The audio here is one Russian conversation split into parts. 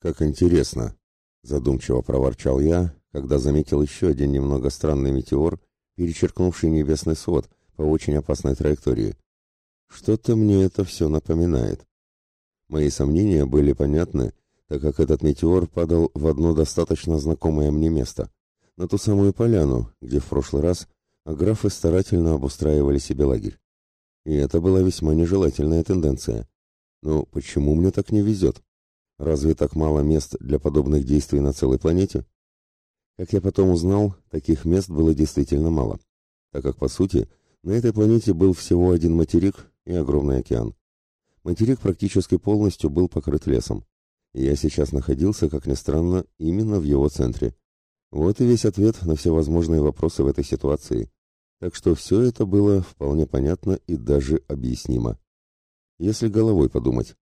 Как интересно, задумчиво проворчал я, когда заметил еще один немного странный метеор, перечеркнувший небесный свод по очень опасной траектории. Что-то мне это все напоминает. Мои сомнения были понятны, так как этот метеор падал в одно достаточно знакомое мне место, на ту самую поляну, где в прошлый раз аграфы старательно обустраивали себе лагерь. И это была весьма нежелательная тенденция. Но почему мне так не везет? Разве так мало мест для подобных действий на целой планете? Как я потом узнал, таких мест было действительно мало, так как, по сути, на этой планете был всего один материк и огромный океан. Материк практически полностью был покрыт лесом, и я сейчас находился, как ни странно, именно в его центре. Вот и весь ответ на все возможные вопросы в этой ситуации. Так что все это было вполне понятно и даже объяснимо. Если головой подумать.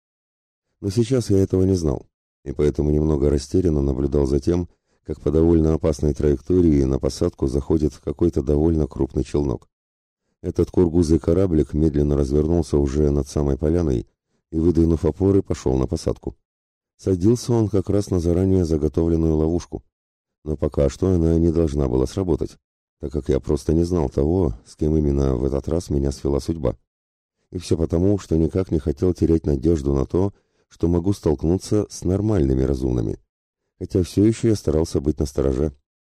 Но сейчас я этого не знал, и поэтому немного растерянно наблюдал за тем, как по довольно опасной траектории на посадку заходит какой-то довольно крупный челнок. Этот кургузый кораблик медленно развернулся уже над самой поляной и, выдвинув опоры, пошел на посадку. Садился он как раз на заранее заготовленную ловушку, но пока что она не должна была сработать, так как я просто не знал того, с кем именно в этот раз меня свела судьба. И все потому, что никак не хотел терять надежду на то, что могу столкнуться с нормальными разумными. Хотя все еще я старался быть настороже,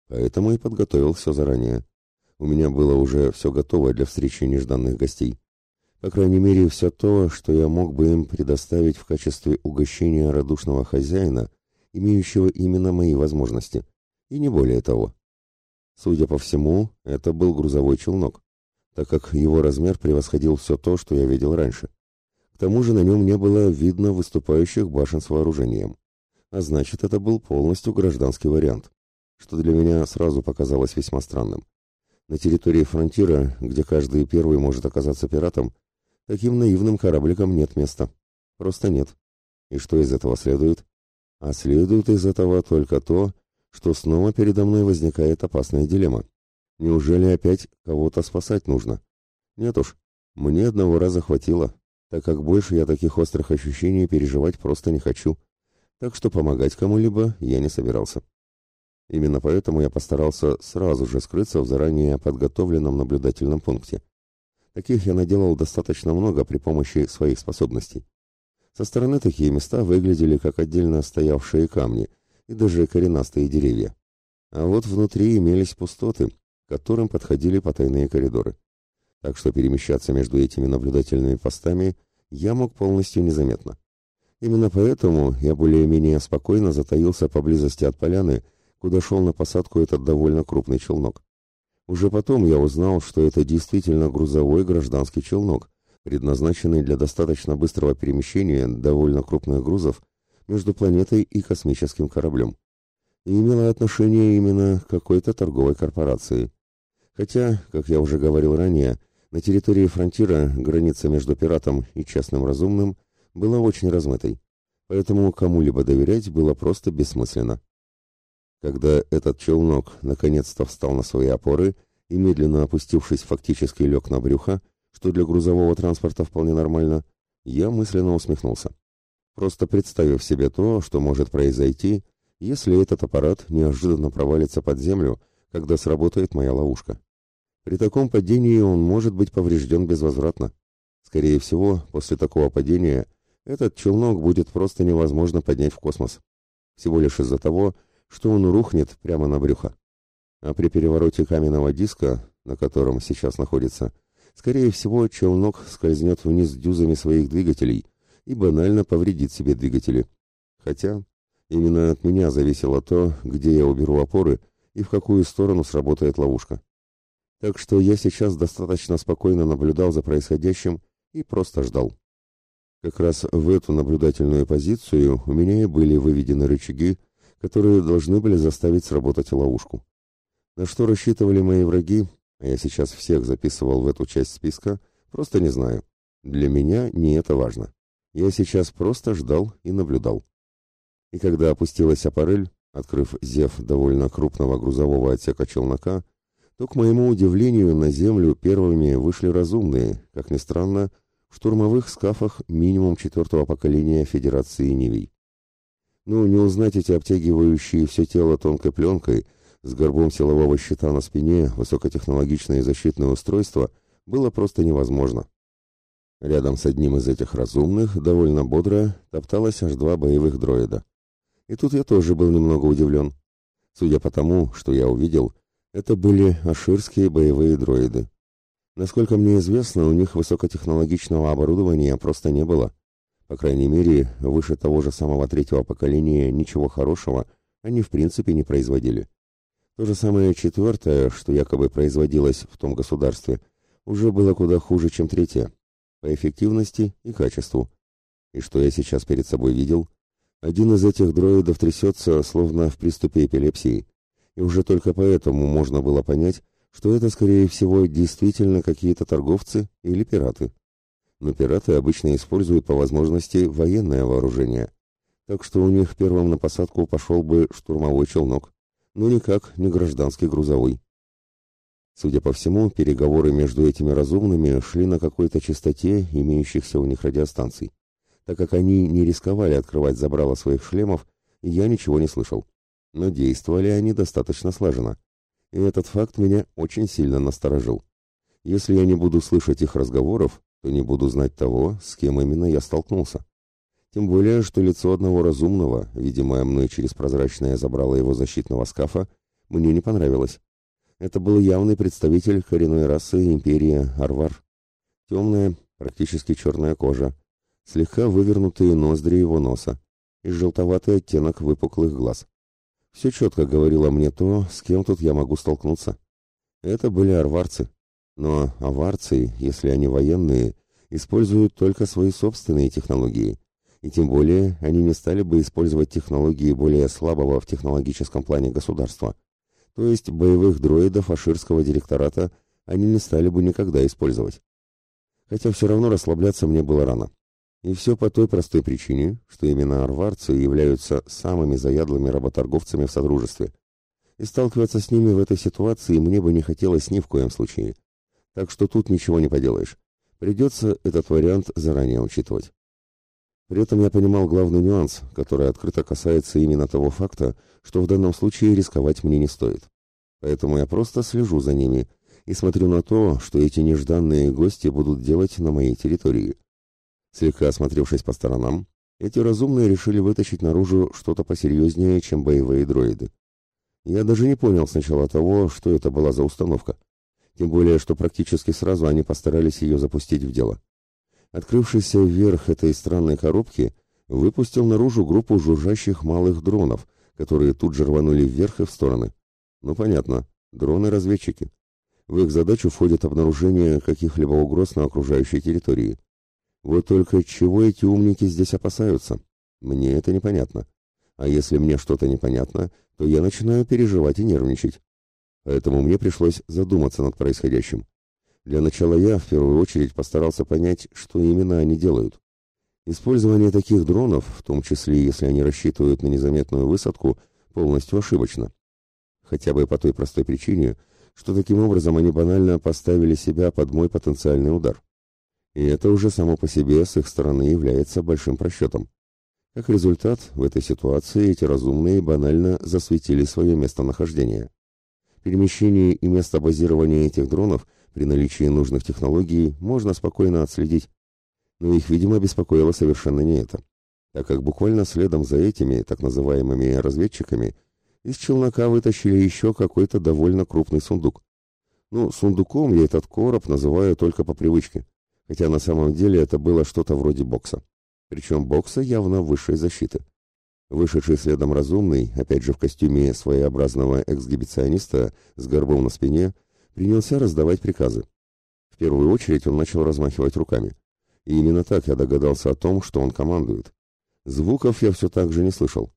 поэтому и подготовил все заранее. У меня было уже все готово для встречи нежданных гостей. По крайней мере, все то, что я мог бы им предоставить в качестве угощения радушного хозяина, имеющего именно мои возможности, и не более того. Судя по всему, это был грузовой челнок, так как его размер превосходил все то, что я видел раньше. Тому же на нем не было видно выступающих башен с вооружением. А значит, это был полностью гражданский вариант, что для меня сразу показалось весьма странным. На территории фронтира, где каждый первый может оказаться пиратом, таким наивным корабликам нет места. Просто нет. И что из этого следует? А следует из этого только то, что снова передо мной возникает опасная дилемма. Неужели опять кого-то спасать нужно? Нет уж, мне одного раза хватило, так как больше я таких острых ощущений переживать просто не хочу. Так что помогать кому-либо я не собирался. Именно поэтому я постарался сразу же скрыться в заранее подготовленном наблюдательном пункте. Таких я наделал достаточно много при помощи своих способностей. Со стороны такие места выглядели как отдельно стоявшие камни и даже коренастые деревья. А вот внутри имелись пустоты, к которым подходили потайные коридоры. Так что перемещаться между этими наблюдательными постами я мог полностью незаметно. Именно поэтому я более-менее спокойно затаился поблизости от поляны, куда шел на посадку этот довольно крупный челнок. Уже потом я узнал, что это действительно грузовой гражданский челнок, предназначенный для достаточно быстрого перемещения довольно крупных грузов между планетой и космическим кораблем. И имело отношение именно к какой-то торговой корпорации. Хотя, как я уже говорил ранее, на территории фронтира граница между пиратом и частным разумным была очень размытой, поэтому кому-либо доверять было просто бессмысленно. Когда этот челнок наконец-то встал на свои опоры и, медленно опустившись, фактически лег на брюхо, что для грузового транспорта вполне нормально, я мысленно усмехнулся. Просто представив себе то, что может произойти, если этот аппарат неожиданно провалится под землю, когда сработает моя ловушка. При таком падении он может быть поврежден безвозвратно. Скорее всего, после такого падения этот челнок будет просто невозможно поднять в космос. Всего лишь из-за того, что он рухнет прямо на брюхо. А при перевороте каменного диска, на котором сейчас находится, скорее всего, челнок скользнет вниз дюзами своих двигателей и банально повредит себе двигатели. Хотя именно от меня зависело то, где я уберу опоры и в какую сторону сработает ловушка. Так что я сейчас достаточно спокойно наблюдал за происходящим и просто ждал. Как раз в эту наблюдательную позицию у меня и были выведены рычаги, которые должны были заставить сработать ловушку. На что рассчитывали мои враги, а я сейчас всех записывал в эту часть списка, просто не знаю. Для меня не это важно. Я сейчас просто ждал и наблюдал. И когда опустилась аппарель, открыв зев довольно крупного грузового отсека челнока, то, к моему удивлению, на землю первыми вышли разумные, как ни странно, в штурмовых скафах минимум четвертого поколения Федерации Нивей. Ну, не узнать эти обтягивающие все тело тонкой пленкой, с горбом силового щита на спине, высокотехнологичное защитное устройство было просто невозможно. Рядом с одним из этих разумных, довольно бодро, топталось аж два боевых дроида. И тут я тоже был немного удивлен. Судя по тому, что я увидел, это были аширские боевые дроиды. Насколько мне известно, у них высокотехнологичного оборудования просто не было. По крайней мере, выше того же самого третьего поколения ничего хорошего они в принципе не производили. То же самое четвертое, что якобы производилось в том государстве, уже было куда хуже, чем третье, по эффективности и качеству. И что я сейчас перед собой видел? Один из этих дроидов трясется, словно в приступе эпилепсии, и уже только поэтому можно было понять, что это, скорее всего, действительно какие-то торговцы или пираты. Но пираты обычно используют по возможности военное вооружение, так что у них первым на посадку пошел бы штурмовой челнок, но никак не гражданский грузовой. Судя по всему, переговоры между этими разумными шли на какой-то частоте имеющихся у них радиостанций. Так как они не рисковали открывать забрала своих шлемов, я ничего не слышал. Но действовали они достаточно слаженно и этот факт меня очень сильно насторожил. Если я не буду слышать их разговоров, то не буду знать того, с кем именно я столкнулся. Тем более, что лицо одного разумного, видимое мной через прозрачное забрало его защитного скафа, мне не понравилось. Это был явный представитель коренной расы империи Арвар. Темная, практически черная кожа, слегка вывернутые ноздри его носа и желтоватый оттенок выпуклых глаз. Все четко говорило мне то, с кем тут я могу столкнуться. Это были арварцы. Но аварцы, если они военные, используют только свои собственные технологии. И тем более они не стали бы использовать технологии более слабого в технологическом плане государства. То есть боевых дроидов Аширского директората они не стали бы никогда использовать. Хотя все равно расслабляться мне было рано. И все по той простой причине, что именно арварцы являются самыми заядлыми работорговцами в Содружестве. И сталкиваться с ними в этой ситуации мне бы не хотелось ни в коем случае. Так что тут ничего не поделаешь. Придется этот вариант заранее учитывать. При этом я понимал главный нюанс, который открыто касается именно того факта, что в данном случае рисковать мне не стоит. Поэтому я просто слежу за ними и смотрю на то, что эти нежданные гости будут делать на моей территории. Слегка осмотревшись по сторонам, эти разумные решили вытащить наружу что-то посерьезнее, чем боевые дроиды. Я даже не понял сначала того, что это была за установка. Тем более, что практически сразу они постарались ее запустить в дело. Открывшийся вверх этой странной коробки выпустил наружу группу жужжащих малых дронов, которые тут же рванули вверх и в стороны. Ну, понятно, дроны-разведчики. В их задачу входит обнаружение каких-либо угроз на окружающей территории. Вот только чего эти умники здесь опасаются? Мне это непонятно. А если мне что-то непонятно, то я начинаю переживать и нервничать. Поэтому мне пришлось задуматься над происходящим. Для начала я, в первую очередь, постарался понять, что именно они делают. Использование таких дронов, в том числе если они рассчитывают на незаметную высадку, полностью ошибочно. Хотя бы по той простой причине, что таким образом они банально поставили себя под мой потенциальный удар. И это уже само по себе с их стороны является большим просчетом. Как результат, в этой ситуации эти разумные банально засветили свое местонахождение. Перемещение и место базирования этих дронов при наличии нужных технологий можно спокойно отследить. Но их, видимо, беспокоило совершенно не это, так как буквально следом за этими так называемыми разведчиками из челнока вытащили еще какой-то довольно крупный сундук. Ну, сундуком я этот короб называю только по привычке хотя на самом деле это было что-то вроде бокса. Причем бокса явно высшей защиты. Вышедший следом разумный, опять же в костюме своеобразного эксгибициониста с горбом на спине, принялся раздавать приказы. В первую очередь он начал размахивать руками. И именно так я догадался о том, что он командует. Звуков я все так же не слышал.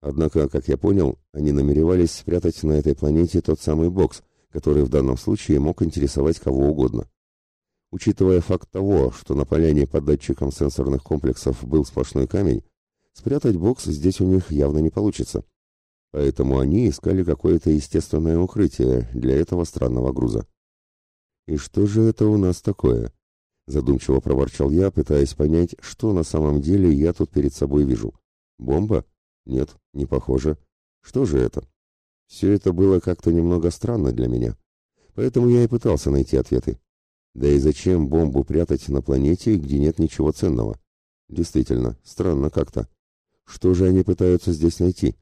Однако, как я понял, они намеревались спрятать на этой планете тот самый бокс, который в данном случае мог интересовать кого угодно. Учитывая факт того, что на поляне под датчиком сенсорных комплексов был сплошной камень, спрятать бокс здесь у них явно не получится. Поэтому они искали какое-то естественное укрытие для этого странного груза. «И что же это у нас такое?» Задумчиво проворчал я, пытаясь понять, что на самом деле я тут перед собой вижу. «Бомба? Нет, не похоже. Что же это? Все это было как-то немного странно для меня. Поэтому я и пытался найти ответы. Да и зачем бомбу прятать на планете, где нет ничего ценного? Действительно, странно как-то. Что же они пытаются здесь найти?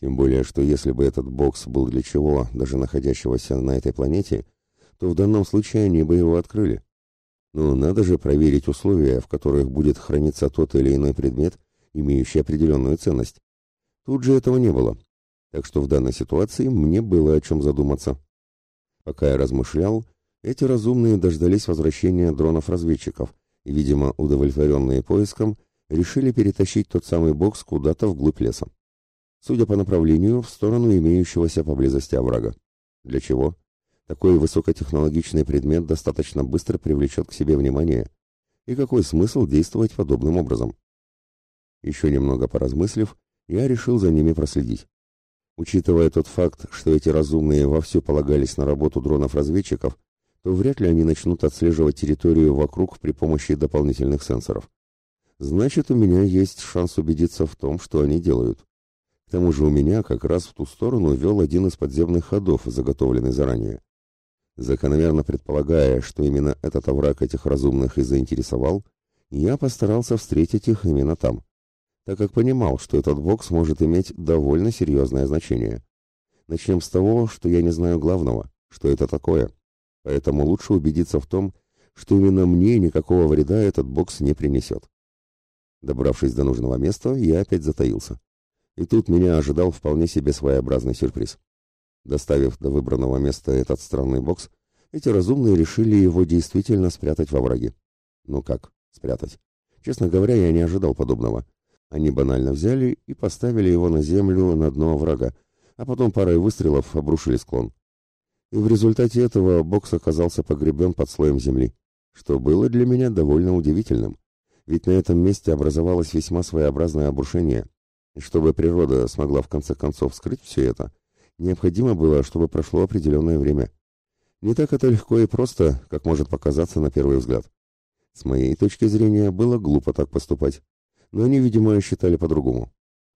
Тем более, что если бы этот бокс был для чего, даже находящегося на этой планете, то в данном случае они бы его открыли. Ну, надо же проверить условия, в которых будет храниться тот или иной предмет, имеющий определенную ценность. Тут же этого не было. Так что в данной ситуации мне было о чем задуматься. Пока я размышлял, эти разумные дождались возвращения дронов-разведчиков и, видимо, удовлетворенные поиском, решили перетащить тот самый бокс куда-то вглубь леса. Судя по направлению, в сторону имеющегося поблизости оврага. Для чего? Такой высокотехнологичный предмет достаточно быстро привлечет к себе внимание. И какой смысл действовать подобным образом? Еще немного поразмыслив, я решил за ними проследить. Учитывая тот факт, что эти разумные вовсю полагались на работу дронов-разведчиков, то вряд ли они начнут отслеживать территорию вокруг при помощи дополнительных сенсоров. Значит, у меня есть шанс убедиться в том, что они делают. К тому же у меня как раз в ту сторону вел один из подземных ходов, заготовленный заранее. Закономерно предполагая, что именно этот овраг этих разумных и заинтересовал, я постарался встретить их именно там, так как понимал, что этот бокс может иметь довольно серьезное значение. Начнем с того, что я не знаю главного, что это такое. Поэтому лучше убедиться в том, что именно мне никакого вреда этот бокс не принесет. Добравшись до нужного места, я опять затаился. И тут меня ожидал вполне себе своеобразный сюрприз. Доставив до выбранного места этот странный бокс, эти разумные решили его действительно спрятать во враге. Ну как, спрятать? Честно говоря, я не ожидал подобного. Они банально взяли и поставили его на землю на дно врага, а потом парой выстрелов обрушили склон и в результате этого бокс оказался погребен под слоем земли, что было для меня довольно удивительным, ведь на этом месте образовалось весьма своеобразное обрушение, и чтобы природа смогла в конце концов скрыть все это, необходимо было, чтобы прошло определенное время. Не так это легко и просто, как может показаться на первый взгляд. С моей точки зрения, было глупо так поступать, но они, видимо, считали по-другому.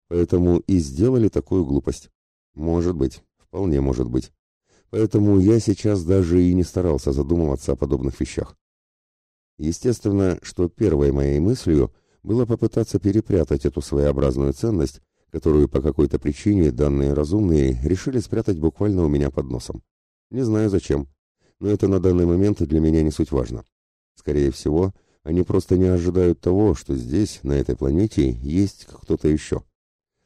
Поэтому и сделали такую глупость. Может быть, вполне может быть поэтому я сейчас даже и не старался задумываться о подобных вещах. Естественно, что первой моей мыслью было попытаться перепрятать эту своеобразную ценность, которую по какой-то причине данные разумные решили спрятать буквально у меня под носом. Не знаю зачем, но это на данный момент для меня не суть важно. Скорее всего, они просто не ожидают того, что здесь, на этой планете, есть кто-то еще.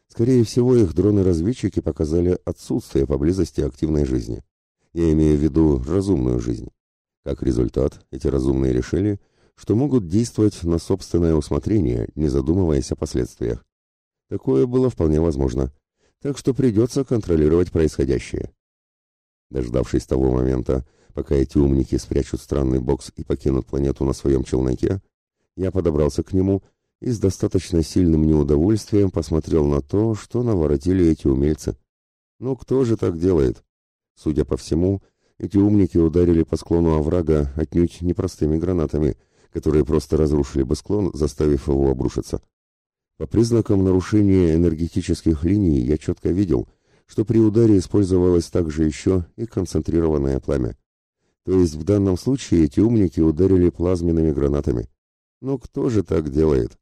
Скорее всего, их дроны-разведчики показали отсутствие поблизости активной жизни. Я имею в виду разумную жизнь. Как результат, эти разумные решили, что могут действовать на собственное усмотрение, не задумываясь о последствиях. Такое было вполне возможно. Так что придется контролировать происходящее. Дождавшись того момента, пока эти умники спрячут странный бокс и покинут планету на своем челноке, я подобрался к нему и с достаточно сильным неудовольствием посмотрел на то, что наворотили эти умельцы. Ну кто же так делает? Судя по всему, эти умники ударили по склону оврага отнюдь непростыми гранатами, которые просто разрушили бы склон, заставив его обрушиться. По признакам нарушения энергетических линий я четко видел, что при ударе использовалось также еще и концентрированное пламя. То есть в данном случае эти умники ударили плазменными гранатами. Но кто же так делает?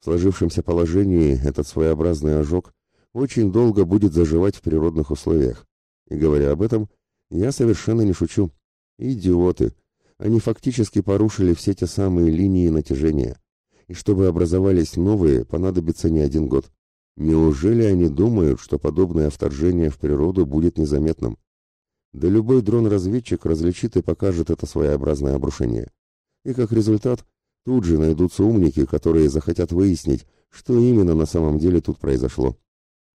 В сложившемся положении этот своеобразный ожог очень долго будет заживать в природных условиях. И говоря об этом, я совершенно не шучу. Идиоты. Они фактически порушили все те самые линии натяжения. И чтобы образовались новые, понадобится не один год. Неужели они думают, что подобное вторжение в природу будет незаметным? Да любой дрон-разведчик различит и покажет это своеобразное обрушение. И как результат, тут же найдутся умники, которые захотят выяснить, что именно на самом деле тут произошло.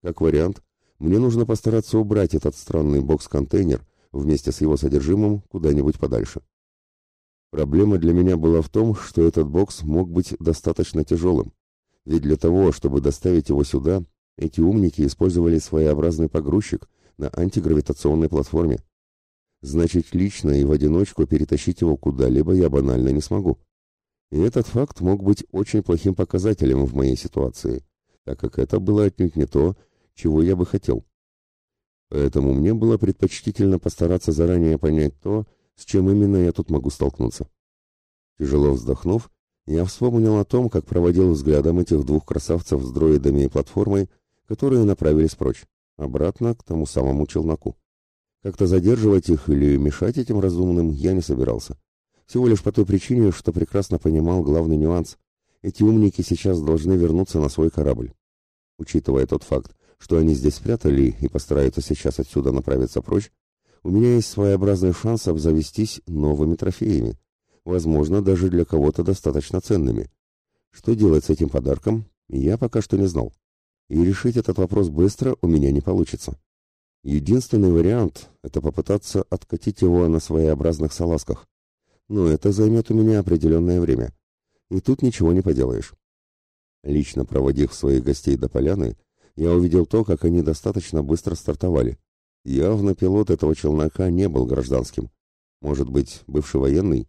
Как вариант, мне нужно постараться убрать этот странный бокс-контейнер вместе с его содержимым куда-нибудь подальше. Проблема для меня была в том, что этот бокс мог быть достаточно тяжелым. Ведь для того, чтобы доставить его сюда, эти умники использовали своеобразный погрузчик на антигравитационной платформе. Значит, лично и в одиночку перетащить его куда-либо я банально не смогу. И этот факт мог быть очень плохим показателем в моей ситуации так как это было отнюдь не то, чего я бы хотел. Поэтому мне было предпочтительно постараться заранее понять то, с чем именно я тут могу столкнуться. Тяжело вздохнув, я вспомнил о том, как проводил взглядом этих двух красавцев с дроидами и платформой, которые направились прочь, обратно к тому самому челноку. Как-то задерживать их или мешать этим разумным я не собирался. Всего лишь по той причине, что прекрасно понимал главный нюанс. Эти умники сейчас должны вернуться на свой корабль. Учитывая тот факт, что они здесь спрятали и постараются сейчас отсюда направиться прочь, у меня есть своеобразный шанс обзавестись новыми трофеями, возможно, даже для кого-то достаточно ценными. Что делать с этим подарком, я пока что не знал. И решить этот вопрос быстро у меня не получится. Единственный вариант – это попытаться откатить его на своеобразных салазках. Но это займет у меня определенное время. И тут ничего не поделаешь. Лично проводив своих гостей до поляны, я увидел то, как они достаточно быстро стартовали. Явно пилот этого челнока не был гражданским. Может быть, бывший военный?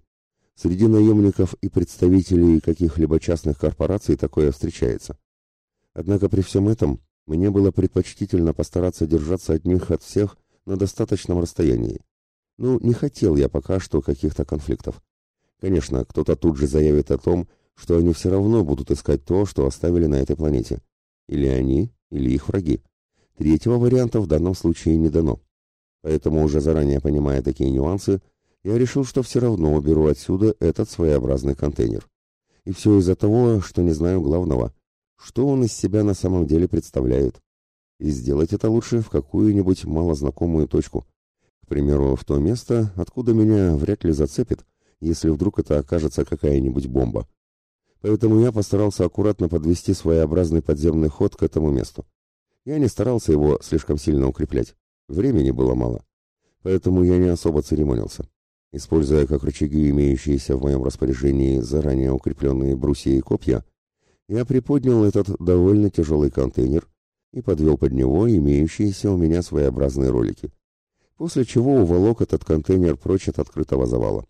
Среди наемников и представителей каких-либо частных корпораций такое встречается. Однако при всем этом мне было предпочтительно постараться держаться от них от всех на достаточном расстоянии. Ну, не хотел я пока что каких-то конфликтов. Конечно, кто-то тут же заявит о том, что они все равно будут искать то, что оставили на этой планете. Или они, или их враги. Третьего варианта в данном случае не дано. Поэтому, уже заранее понимая такие нюансы, я решил, что все равно уберу отсюда этот своеобразный контейнер. И все из-за того, что не знаю главного, что он из себя на самом деле представляет. И сделать это лучше в какую-нибудь малознакомую точку. К примеру, в то место, откуда меня вряд ли зацепит, если вдруг это окажется какая-нибудь бомба. Поэтому я постарался аккуратно подвести своеобразный подземный ход к этому месту. Я не старался его слишком сильно укреплять. Времени было мало. Поэтому я не особо церемонился. Используя как рычаги имеющиеся в моем распоряжении заранее укрепленные брусья и копья, я приподнял этот довольно тяжелый контейнер и подвел под него имеющиеся у меня своеобразные ролики. После чего уволок этот контейнер прочь от открытого завала.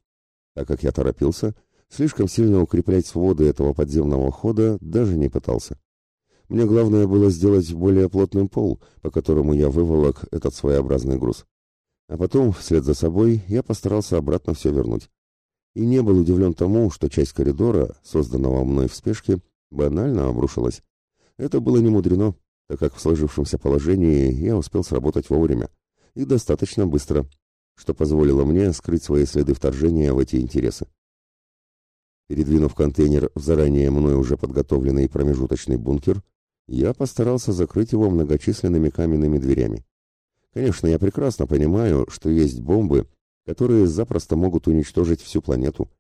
Так как я торопился, слишком сильно укреплять своды этого подземного хода даже не пытался. Мне главное было сделать более плотным пол, по которому я выволок этот своеобразный груз. А потом, вслед за собой, я постарался обратно все вернуть. И не был удивлен тому, что часть коридора, созданного мной в спешке, банально обрушилась. Это было не мудрено, так как в сложившемся положении я успел сработать вовремя и достаточно быстро, что позволило мне скрыть свои следы вторжения в эти интересы. Передвинув контейнер в заранее мной уже подготовленный промежуточный бункер, я постарался закрыть его многочисленными каменными дверями. Конечно, я прекрасно понимаю, что есть бомбы, которые запросто могут уничтожить всю планету.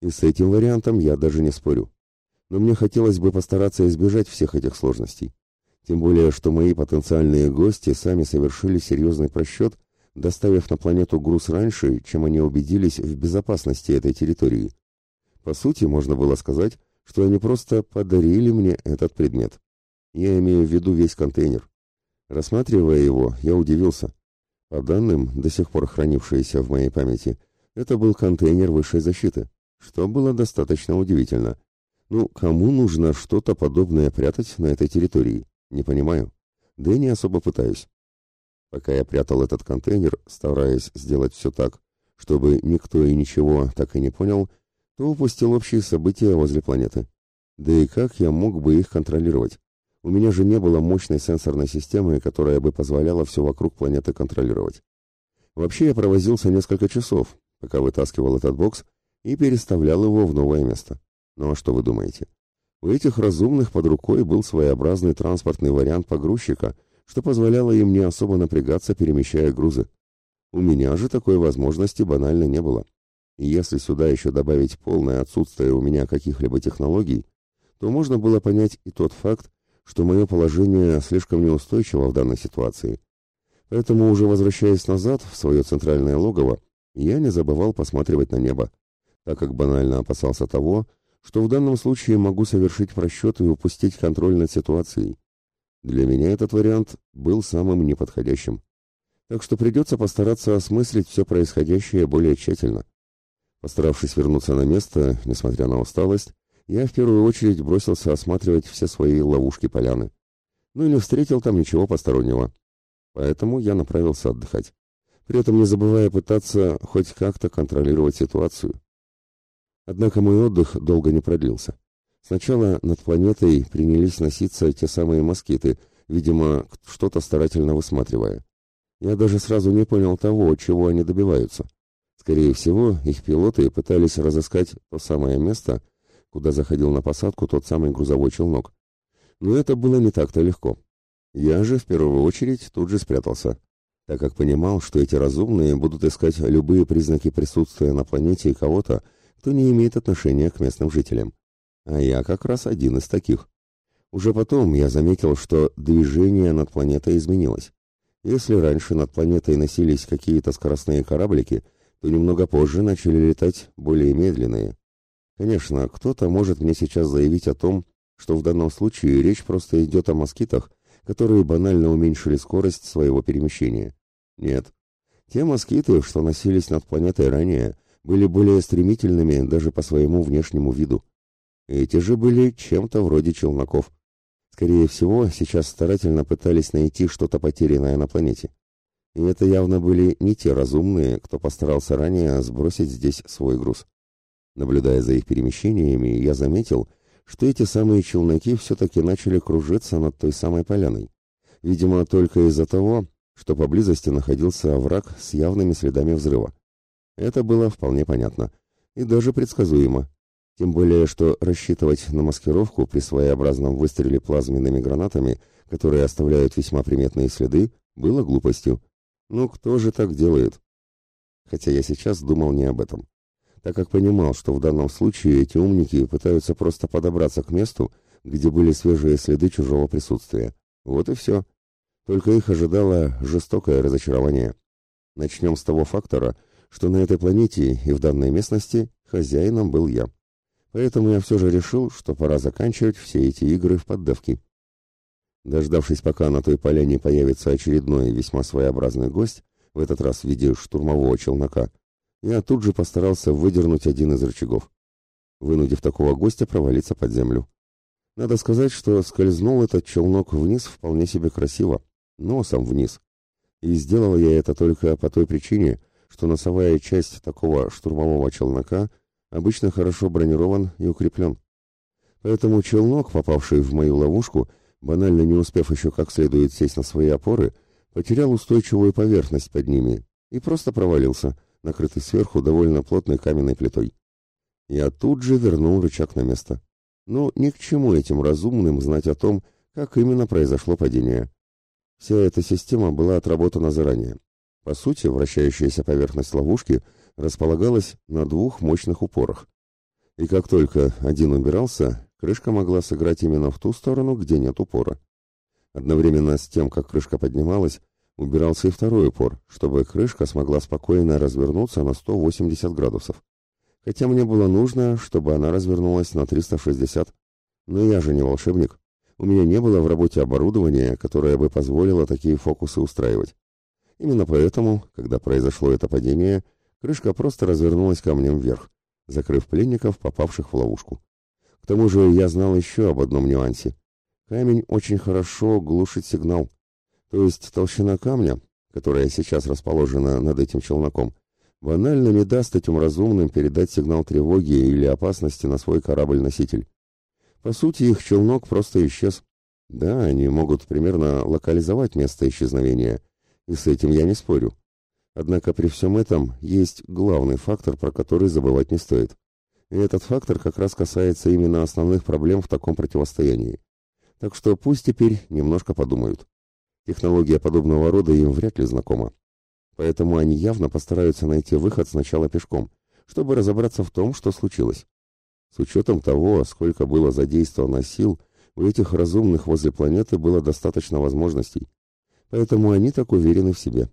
И с этим вариантом я даже не спорю. Но мне хотелось бы постараться избежать всех этих сложностей. Тем более, что мои потенциальные гости сами совершили серьезный просчет, доставив на планету груз раньше, чем они убедились в безопасности этой территории. По сути, можно было сказать, что они просто подарили мне этот предмет. Я имею в виду весь контейнер. Рассматривая его, я удивился. По данным, до сих пор хранившиеся в моей памяти, это был контейнер высшей защиты, что было достаточно удивительно. Ну, кому нужно что-то подобное прятать на этой территории? Не понимаю. Да и не особо пытаюсь. Пока я прятал этот контейнер, стараясь сделать все так, чтобы никто и ничего так и не понял, то упустил общие события возле планеты. Да и как я мог бы их контролировать? У меня же не было мощной сенсорной системы, которая бы позволяла все вокруг планеты контролировать. Вообще я провозился несколько часов, пока вытаскивал этот бокс и переставлял его в новое место. Ну а что вы думаете? У этих разумных под рукой был своеобразный транспортный вариант погрузчика, что позволяло им не особо напрягаться, перемещая грузы. У меня же такой возможности банально не было. И если сюда еще добавить полное отсутствие у меня каких-либо технологий, то можно было понять и тот факт, что мое положение слишком неустойчиво в данной ситуации. Поэтому, уже возвращаясь назад в свое центральное логово, я не забывал посматривать на небо, так как банально опасался того, что в данном случае могу совершить просчет и упустить контроль над ситуацией. Для меня этот вариант был самым неподходящим. Так что придется постараться осмыслить все происходящее более тщательно. Постаравшись вернуться на место, несмотря на усталость, я в первую очередь бросился осматривать все свои ловушки-поляны. Ну и не встретил там ничего постороннего. Поэтому я направился отдыхать. При этом не забывая пытаться хоть как-то контролировать ситуацию. Однако мой отдых долго не продлился. Сначала над планетой принялись носиться те самые москиты, видимо, что-то старательно высматривая. Я даже сразу не понял того, чего они добиваются. Скорее всего, их пилоты пытались разыскать то самое место, куда заходил на посадку тот самый грузовой челнок. Но это было не так-то легко. Я же в первую очередь тут же спрятался, так как понимал, что эти разумные будут искать любые признаки присутствия на планете кого-то, кто не имеет отношения к местным жителям. А я как раз один из таких. Уже потом я заметил, что движение над планетой изменилось. Если раньше над планетой носились какие-то скоростные кораблики, то немного позже начали летать более медленные. Конечно, кто-то может мне сейчас заявить о том, что в данном случае речь просто идет о москитах, которые банально уменьшили скорость своего перемещения. Нет. Те москиты, что носились над планетой ранее, были более стремительными даже по своему внешнему виду. Эти же были чем-то вроде челноков. Скорее всего, сейчас старательно пытались найти что-то потерянное на планете. И это явно были не те разумные, кто постарался ранее сбросить здесь свой груз. Наблюдая за их перемещениями, я заметил, что эти самые челноки все-таки начали кружиться над той самой поляной. Видимо, только из-за того, что поблизости находился овраг с явными следами взрыва. Это было вполне понятно и даже предсказуемо. Тем более, что рассчитывать на маскировку при своеобразном выстреле плазменными гранатами, которые оставляют весьма приметные следы, было глупостью. Ну кто же так делает? Хотя я сейчас думал не об этом, так как понимал, что в данном случае эти умники пытаются просто подобраться к месту, где были свежие следы чужого присутствия. Вот и все. Только их ожидало жестокое разочарование. Начнем с того фактора, что на этой планете и в данной местности хозяином был я. Поэтому я все же решил, что пора заканчивать все эти игры в поддавки. Дождавшись, пока на той поляне появится очередной весьма своеобразный гость, в этот раз в виде штурмового челнока, я тут же постарался выдернуть один из рычагов, вынудив такого гостя провалиться под землю. Надо сказать, что скользнул этот челнок вниз вполне себе красиво, носом вниз. И сделал я это только по той причине, что носовая часть такого штурмового челнока – обычно хорошо бронирован и укреплен. Поэтому челнок, попавший в мою ловушку, банально не успев еще как следует сесть на свои опоры, потерял устойчивую поверхность под ними и просто провалился, накрытый сверху довольно плотной каменной плитой. Я тут же вернул рычаг на место. Но ни к чему этим разумным знать о том, как именно произошло падение. Вся эта система была отработана заранее. По сути, вращающаяся поверхность ловушки – располагалась на двух мощных упорах. И как только один убирался, крышка могла сыграть именно в ту сторону, где нет упора. Одновременно с тем, как крышка поднималась, убирался и второй упор, чтобы крышка смогла спокойно развернуться на 180 градусов. Хотя мне было нужно, чтобы она развернулась на 360. Но я же не волшебник. У меня не было в работе оборудования, которое бы позволило такие фокусы устраивать. Именно поэтому, когда произошло это падение, Крышка просто развернулась камнем вверх, закрыв пленников, попавших в ловушку. К тому же я знал еще об одном нюансе. Камень очень хорошо глушит сигнал. То есть толщина камня, которая сейчас расположена над этим челноком, банально не даст этим разумным передать сигнал тревоги или опасности на свой корабль-носитель. По сути, их челнок просто исчез. Да, они могут примерно локализовать место исчезновения, и с этим я не спорю. Однако при всем этом есть главный фактор, про который забывать не стоит. И этот фактор как раз касается именно основных проблем в таком противостоянии. Так что пусть теперь немножко подумают. Технология подобного рода им вряд ли знакома. Поэтому они явно постараются найти выход сначала пешком, чтобы разобраться в том, что случилось. С учетом того, сколько было задействовано сил, у этих разумных возле планеты было достаточно возможностей. Поэтому они так уверены в себе.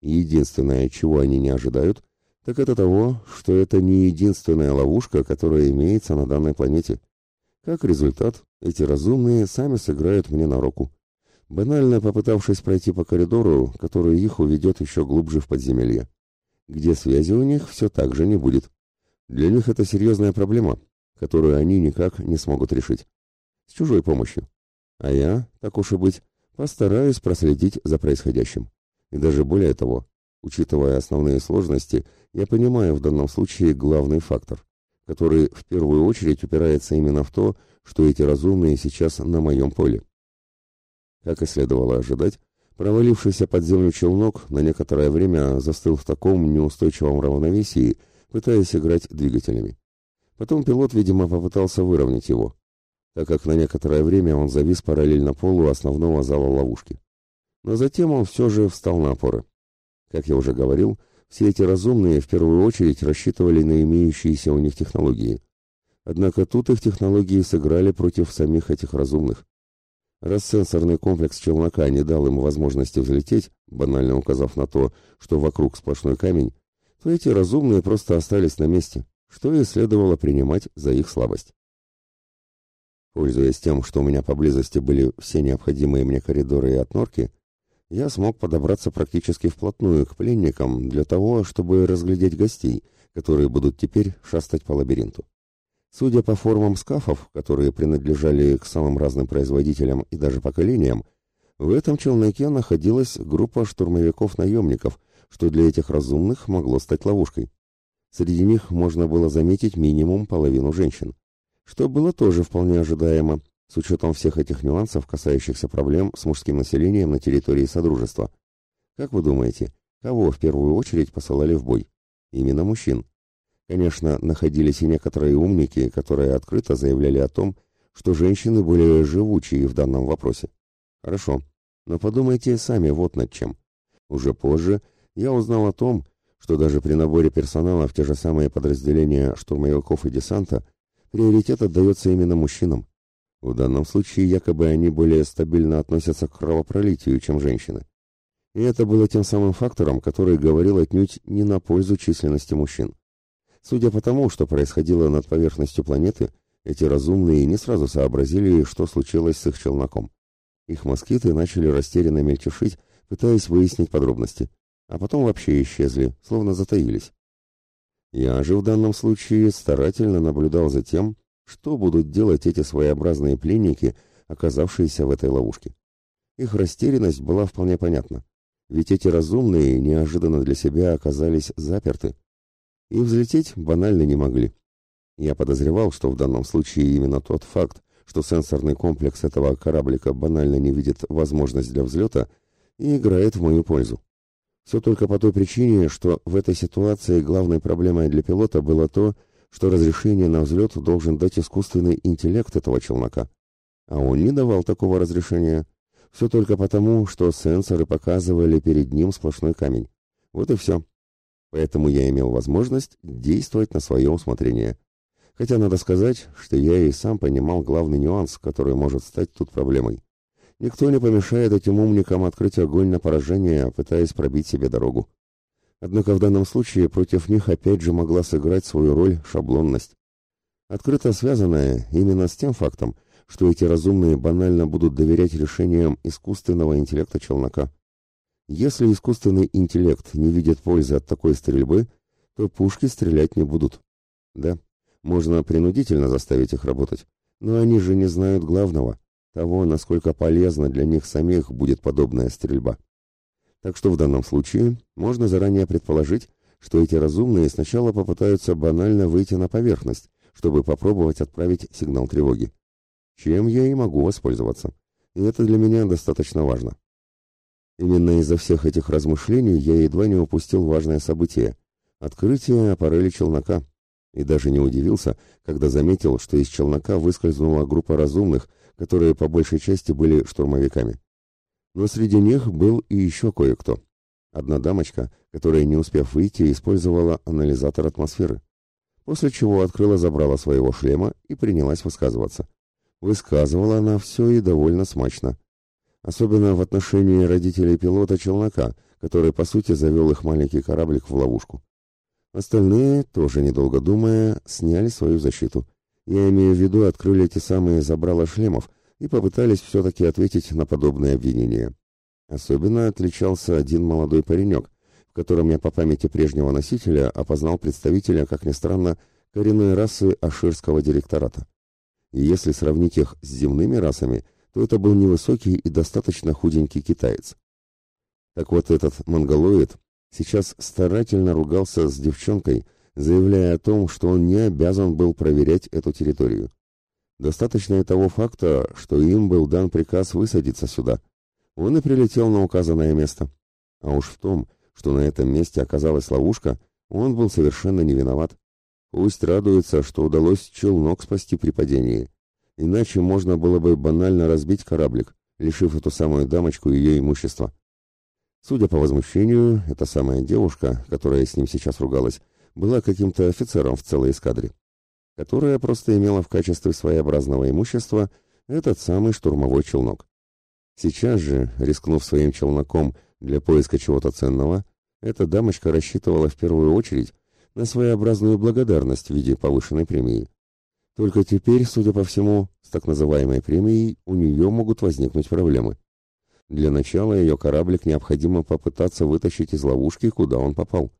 Единственное, чего они не ожидают, так это того, что это не единственная ловушка, которая имеется на данной планете. Как результат, эти разумные сами сыграют мне на руку, банально попытавшись пройти по коридору, который их уведет еще глубже в подземелье, где связи у них все так же не будет. Для них это серьезная проблема, которую они никак не смогут решить. С чужой помощью. А я, так уж и быть, постараюсь проследить за происходящим. И даже более того, учитывая основные сложности, я понимаю в данном случае главный фактор, который в первую очередь упирается именно в то, что эти разумные сейчас на моем поле. Как и следовало ожидать, провалившийся под землю челнок на некоторое время застыл в таком неустойчивом равновесии, пытаясь играть двигателями. Потом пилот, видимо, попытался выровнять его, так как на некоторое время он завис параллельно полу основного зала ловушки. Но затем он все же встал на опоры. Как я уже говорил, все эти разумные в первую очередь рассчитывали на имеющиеся у них технологии. Однако тут их технологии сыграли против самих этих разумных. Раз сенсорный комплекс челнока не дал им возможности взлететь, банально указав на то, что вокруг сплошной камень, то эти разумные просто остались на месте, что и следовало принимать за их слабость. Пользуясь тем, что у меня поблизости были все необходимые мне коридоры и отнорки, я смог подобраться практически вплотную к пленникам для того, чтобы разглядеть гостей, которые будут теперь шастать по лабиринту. Судя по формам скафов, которые принадлежали к самым разным производителям и даже поколениям, в этом челноке находилась группа штурмовиков-наемников, что для этих разумных могло стать ловушкой. Среди них можно было заметить минимум половину женщин, что было тоже вполне ожидаемо, с учетом всех этих нюансов, касающихся проблем с мужским населением на территории Содружества. Как вы думаете, кого в первую очередь посылали в бой? Именно мужчин. Конечно, находились и некоторые умники, которые открыто заявляли о том, что женщины более живучие в данном вопросе. Хорошо, но подумайте сами вот над чем. Уже позже я узнал о том, что даже при наборе персонала в те же самые подразделения штурмовиков и десанта приоритет отдается именно мужчинам. В данном случае якобы они более стабильно относятся к кровопролитию, чем женщины. И это было тем самым фактором, который говорил отнюдь не на пользу численности мужчин. Судя по тому, что происходило над поверхностью планеты, эти разумные не сразу сообразили, что случилось с их челноком. Их москиты начали растерянно мельтешить, пытаясь выяснить подробности, а потом вообще исчезли, словно затаились. Я же в данном случае старательно наблюдал за тем, что будут делать эти своеобразные пленники, оказавшиеся в этой ловушке. Их растерянность была вполне понятна, ведь эти разумные неожиданно для себя оказались заперты, и взлететь банально не могли. Я подозревал, что в данном случае именно тот факт, что сенсорный комплекс этого кораблика банально не видит возможность для взлета, и играет в мою пользу. Все только по той причине, что в этой ситуации главной проблемой для пилота было то, что разрешение на взлет должен дать искусственный интеллект этого челнока. А он не давал такого разрешения. Все только потому, что сенсоры показывали перед ним сплошной камень. Вот и все. Поэтому я имел возможность действовать на свое усмотрение. Хотя надо сказать, что я и сам понимал главный нюанс, который может стать тут проблемой. Никто не помешает этим умникам открыть огонь на поражение, пытаясь пробить себе дорогу. Однако в данном случае против них опять же могла сыграть свою роль шаблонность. Открыто связанная именно с тем фактом, что эти разумные банально будут доверять решениям искусственного интеллекта челнока. Если искусственный интеллект не видит пользы от такой стрельбы, то пушки стрелять не будут. Да, можно принудительно заставить их работать, но они же не знают главного, того, насколько полезна для них самих будет подобная стрельба. Так что в данном случае можно заранее предположить, что эти разумные сначала попытаются банально выйти на поверхность, чтобы попробовать отправить сигнал тревоги. Чем я и могу воспользоваться. И это для меня достаточно важно. Именно из-за всех этих размышлений я едва не упустил важное событие — открытие аппарели челнока, и даже не удивился, когда заметил, что из челнока выскользнула группа разумных, которые по большей части были штурмовиками. Но среди них был и еще кое-кто. Одна дамочка, которая, не успев выйти, использовала анализатор атмосферы, после чего открыла забрала своего шлема и принялась высказываться. Высказывала она все и довольно смачно особенно в отношении родителей пилота челнока, который, по сути, завел их маленький кораблик в ловушку. Остальные, тоже недолго думая, сняли свою защиту. Я имею в виду, открыли те самые забрала шлемов и попытались все-таки ответить на подобные обвинения. Особенно отличался один молодой паренек, в котором я по памяти прежнего носителя опознал представителя, как ни странно, коренной расы аширского директората. И если сравнить их с земными расами, то это был невысокий и достаточно худенький китаец. Так вот этот монголоид сейчас старательно ругался с девчонкой, заявляя о том, что он не обязан был проверять эту территорию. Достаточно и того факта, что им был дан приказ высадиться сюда. Он и прилетел на указанное место. А уж в том, что на этом месте оказалась ловушка, он был совершенно не виноват. Пусть радуется, что удалось челнок спасти при падении. Иначе можно было бы банально разбить кораблик, лишив эту самую дамочку ее имущества. Судя по возмущению, эта самая девушка, которая с ним сейчас ругалась, была каким-то офицером в целой эскадре, которая просто имела в качестве своеобразного имущества этот самый штурмовой челнок. Сейчас же, рискнув своим челноком для поиска чего-то ценного, эта дамочка рассчитывала в первую очередь на своеобразную благодарность в виде повышенной премии. Только теперь, судя по всему, с так называемой премией у нее могут возникнуть проблемы. Для начала ее кораблик необходимо попытаться вытащить из ловушки, куда он попал.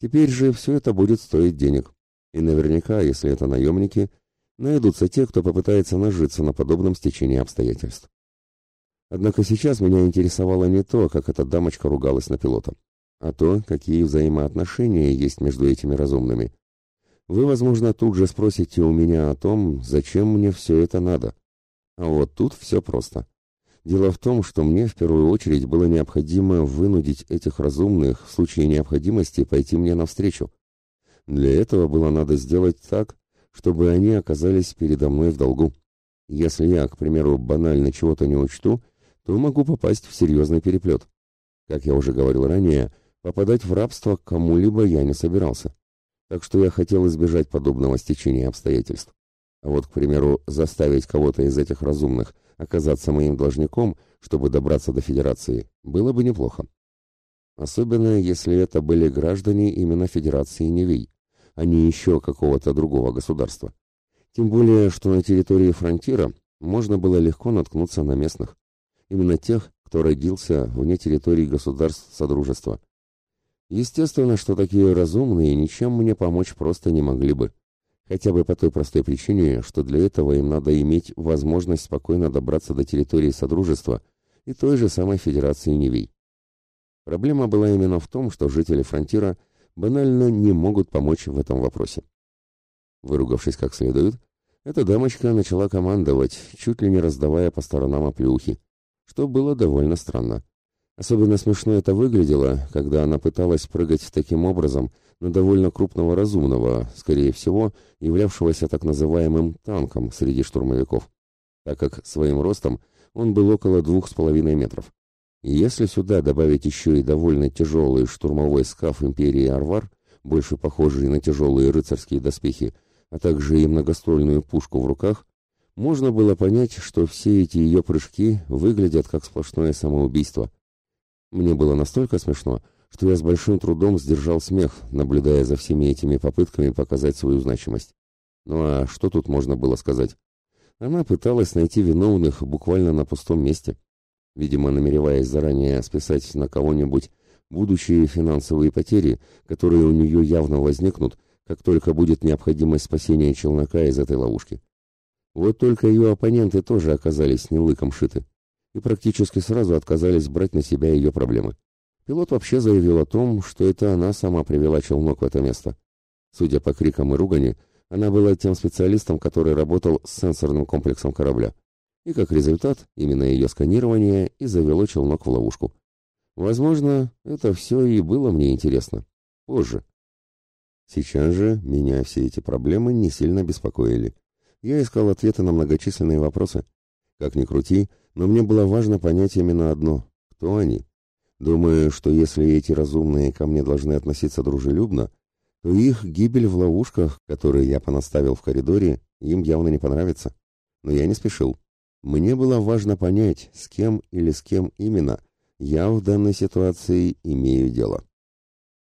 Теперь же все это будет стоить денег. И наверняка, если это наемники, найдутся те, кто попытается нажиться на подобном стечении обстоятельств. Однако сейчас меня интересовало не то, как эта дамочка ругалась на пилота, а то, какие взаимоотношения есть между этими разумными. Вы, возможно, тут же спросите у меня о том, зачем мне все это надо. А вот тут все просто. Дело в том, что мне в первую очередь было необходимо вынудить этих разумных в случае необходимости пойти мне навстречу. Для этого было надо сделать так, чтобы они оказались передо мной в долгу. Если я, к примеру, банально чего-то не учту, то могу попасть в серьезный переплет. Как я уже говорил ранее, попадать в рабство кому-либо я не собирался. Так что я хотел избежать подобного стечения обстоятельств. А вот, к примеру, заставить кого-то из этих разумных оказаться моим должником, чтобы добраться до Федерации, было бы неплохо. Особенно, если это были граждане именно Федерации Невей, а не еще какого-то другого государства. Тем более, что на территории фронтира можно было легко наткнуться на местных. Именно тех, кто родился вне территории государств Содружества. Естественно, что такие разумные ничем мне помочь просто не могли бы. Хотя бы по той простой причине, что для этого им надо иметь возможность спокойно добраться до территории Содружества и той же самой Федерации Невей. Проблема была именно в том, что жители фронтира банально не могут помочь в этом вопросе. Выругавшись как следует, эта дамочка начала командовать, чуть ли не раздавая по сторонам оплюхи, что было довольно странно. Особенно смешно это выглядело, когда она пыталась прыгать таким образом на довольно крупного разумного, скорее всего, являвшегося так называемым танком среди штурмовиков, так как своим ростом он был около двух с половиной метров. Если сюда добавить еще и довольно тяжелый штурмовой скаф империи Арвар, больше похожий на тяжелые рыцарские доспехи, а также и многоствольную пушку в руках, можно было понять, что все эти ее прыжки выглядят как сплошное самоубийство. Мне было настолько смешно, что я с большим трудом сдержал смех, наблюдая за всеми этими попытками показать свою значимость. Ну а что тут можно было сказать? Она пыталась найти виновных буквально на пустом месте, видимо, намереваясь заранее списать на кого-нибудь будущие финансовые потери, которые у нее явно возникнут, как только будет необходимость спасения челнока из этой ловушки. Вот только ее оппоненты тоже оказались не лыком шиты и практически сразу отказались брать на себя ее проблемы. Пилот вообще заявил о том, что это она сама привела челнок в это место. Судя по крикам и ругани, она была тем специалистом, который работал с сенсорным комплексом корабля. И как результат, именно ее сканирование и завело челнок в ловушку. Возможно, это все и было мне интересно. Позже. Сейчас же меня все эти проблемы не сильно беспокоили. Я искал ответы на многочисленные вопросы. Как ни крути, но мне было важно понять именно одно — кто они? Думаю, что если эти разумные ко мне должны относиться дружелюбно, то их гибель в ловушках, которые я понаставил в коридоре, им явно не понравится. Но я не спешил. Мне было важно понять, с кем или с кем именно я в данной ситуации имею дело.